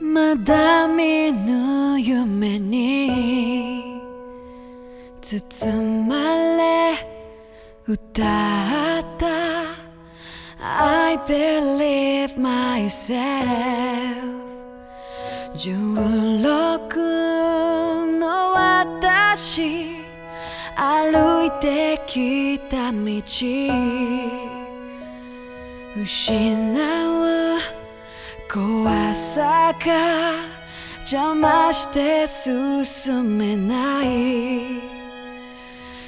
まだ見ぬ夢に包まれ歌った。I believe myself 16の私歩いてきた道。失うさか邪魔して進めない。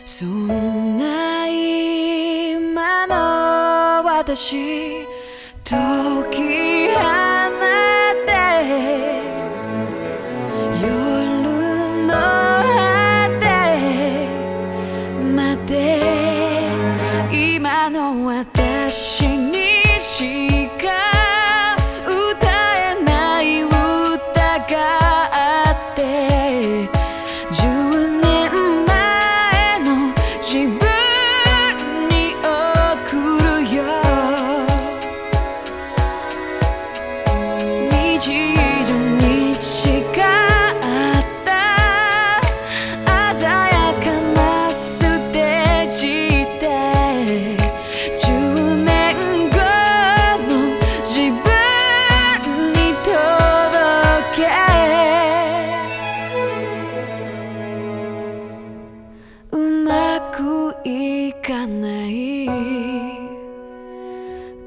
そんな今の私解き放かない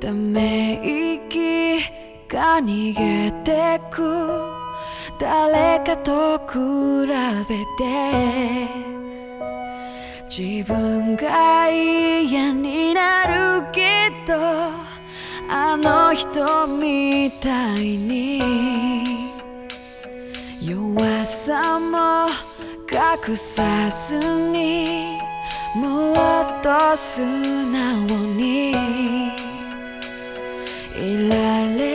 ため息が逃げてく。誰かと比べて。自分が嫌になるけど。あの人みたいに。弱さも隠さずに。もっと素直にいられる